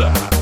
Микса.